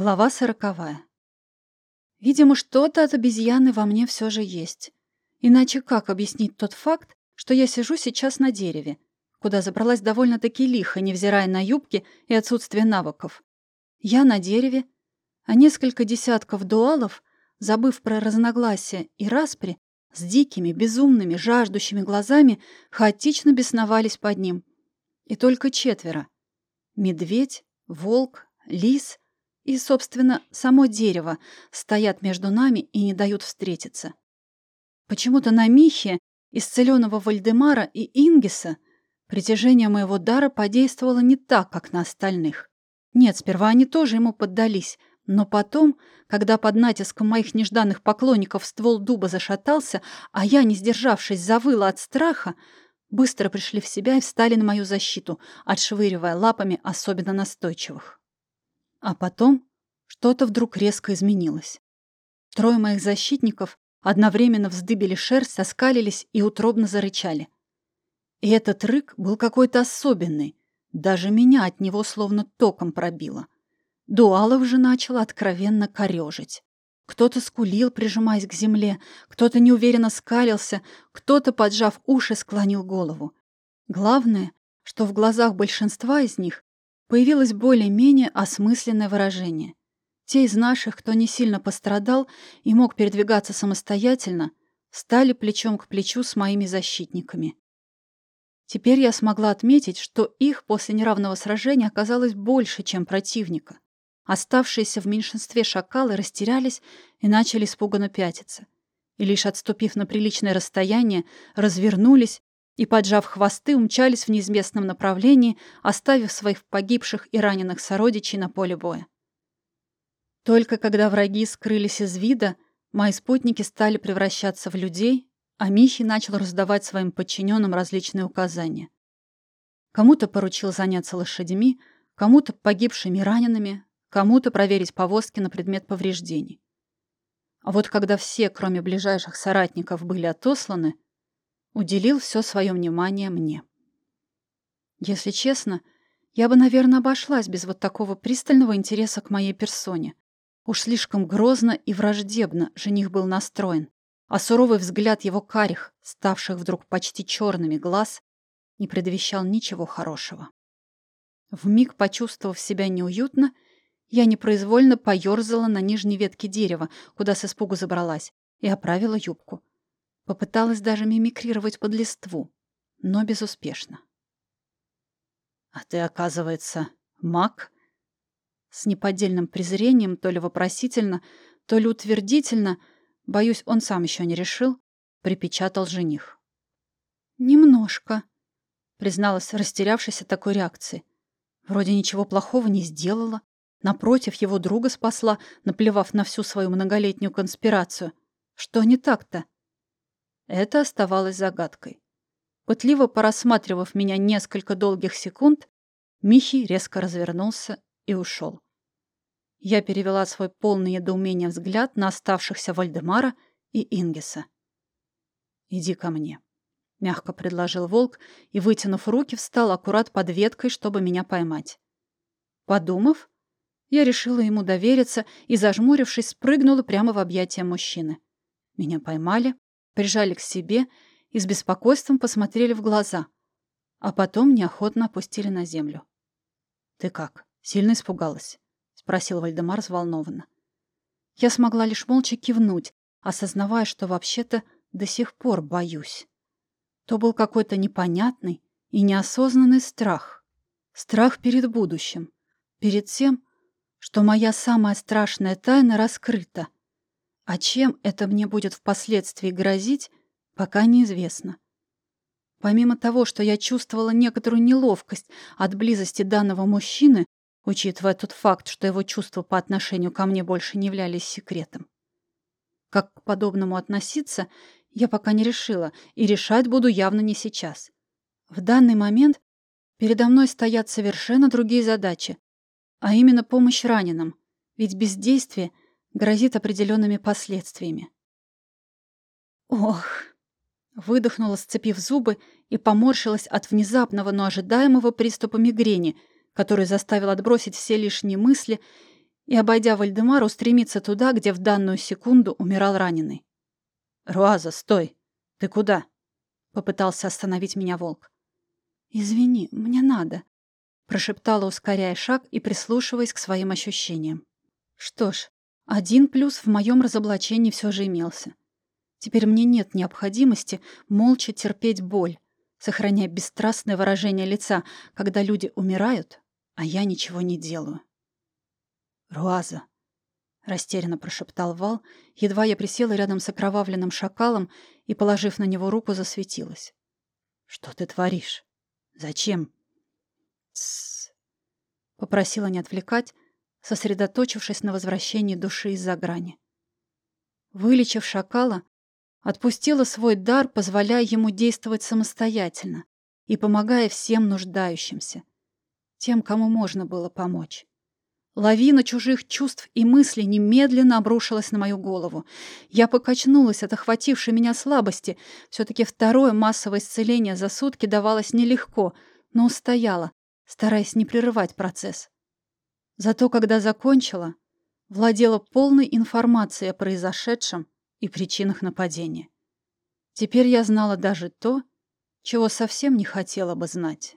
Глава сороковая. Видимо, что-то от обезьяны во мне все же есть. Иначе как объяснить тот факт, что я сижу сейчас на дереве, куда забралась довольно-таки лихо, невзирая на юбки и отсутствие навыков. Я на дереве, а несколько десятков дуалов, забыв про разногласия и распри, с дикими, безумными, жаждущими глазами хаотично бесновались под ним. И только четверо. Медведь, волк, лис и, собственно, само дерево стоят между нами и не дают встретиться. Почему-то на Михе, исцеленного Вальдемара и Ингиса, притяжение моего дара подействовало не так, как на остальных. Нет, сперва они тоже ему поддались, но потом, когда под натиском моих нежданных поклонников ствол дуба зашатался, а я, не сдержавшись, завыла от страха, быстро пришли в себя и встали на мою защиту, отшвыривая лапами особенно настойчивых. А потом что-то вдруг резко изменилось. Трое моих защитников одновременно вздыбили шерсть, оскалились и утробно зарычали. И этот рык был какой-то особенный. Даже меня от него словно током пробило. Дуалов же начало откровенно корежить. Кто-то скулил, прижимаясь к земле, кто-то неуверенно скалился, кто-то, поджав уши, склонил голову. Главное, что в глазах большинства из них появилось более-менее осмысленное выражение. Те из наших, кто не сильно пострадал и мог передвигаться самостоятельно, стали плечом к плечу с моими защитниками. Теперь я смогла отметить, что их после неравного сражения оказалось больше, чем противника. Оставшиеся в меньшинстве шакалы растерялись и начали испуганно пятиться. И лишь отступив на приличное расстояние, развернулись и, поджав хвосты, умчались в неизвестном направлении, оставив своих погибших и раненых сородичей на поле боя. Только когда враги скрылись из вида, мои спутники стали превращаться в людей, а Михи начал раздавать своим подчиненным различные указания. Кому-то поручил заняться лошадьми, кому-то погибшими ранеными, кому-то проверить повозки на предмет повреждений. А вот когда все, кроме ближайших соратников, были отосланы, уделил все свое внимание мне. Если честно, я бы, наверное, обошлась без вот такого пристального интереса к моей персоне. Уж слишком грозно и враждебно жених был настроен, а суровый взгляд его карих, ставших вдруг почти черными глаз, не предвещал ничего хорошего. Вмиг почувствовав себя неуютно, я непроизвольно поерзала на нижней ветке дерева, куда с испугу забралась, и оправила юбку. Попыталась даже мимикрировать под листву, но безуспешно. «А ты, оказывается, маг?» С неподдельным презрением, то ли вопросительно, то ли утвердительно, боюсь, он сам еще не решил, припечатал жених. «Немножко», — призналась, растерявшись от такой реакции. Вроде ничего плохого не сделала. Напротив, его друга спасла, наплевав на всю свою многолетнюю конспирацию. Что не так-то? Это оставалось загадкой. Пытливо порассматривав меня несколько долгих секунд, Михи резко развернулся и ушел. Я перевела свой полный недоумения взгляд на оставшихся Вальдемара и Ингиса. «Иди ко мне», — мягко предложил волк и, вытянув руки, встал аккурат под веткой, чтобы меня поймать. Подумав, я решила ему довериться и, зажмурившись, спрыгнула прямо в объятия мужчины. Меня поймали, прижали к себе и с беспокойством посмотрели в глаза, а потом неохотно опустили на землю. «Ты как, сильно испугалась?» — спросил Вальдемар взволнованно. Я смогла лишь молча кивнуть, осознавая, что вообще-то до сих пор боюсь. То был какой-то непонятный и неосознанный страх. Страх перед будущим, перед тем, что моя самая страшная тайна раскрыта — а чем это мне будет впоследствии грозить, пока неизвестно. Помимо того, что я чувствовала некоторую неловкость от близости данного мужчины, учитывая тот факт, что его чувства по отношению ко мне больше не являлись секретом. Как к подобному относиться, я пока не решила, и решать буду явно не сейчас. В данный момент передо мной стоят совершенно другие задачи, а именно помощь раненым, ведь бездействие грозит определенными последствиями. Ох! Выдохнула, сцепив зубы, и поморщилась от внезапного, но ожидаемого приступа мигрени, который заставил отбросить все лишние мысли и, обойдя Вальдемар, устремиться туда, где в данную секунду умирал раненый. «Руаза, стой! Ты куда?» — попытался остановить меня волк. «Извини, мне надо», — прошептала, ускоряя шаг и прислушиваясь к своим ощущениям. Что ж, один плюс в моем разоблачении все же имелся. Теперь мне нет необходимости молча терпеть боль, сохраняя бесстрастное выражение лица, когда люди умирают, а я ничего не делаю. «Руаза!» — растерянно прошептал Вал, едва я присела рядом с окровавленным шакалом и, положив на него руку, засветилась. «Что ты творишь? Зачем?» «Тссс!» — попросила не отвлекать, сосредоточившись на возвращении души из-за грани. Вылечив шакала, отпустила свой дар, позволяя ему действовать самостоятельно и помогая всем нуждающимся, тем, кому можно было помочь. Лавина чужих чувств и мыслей немедленно обрушилась на мою голову. Я покачнулась от охватившей меня слабости. Все-таки второе массовое исцеление за сутки давалось нелегко, но устояла, стараясь не прерывать процесс. Зато когда закончила, владела полной информацией о произошедшем и причинах нападения. Теперь я знала даже то, чего совсем не хотела бы знать.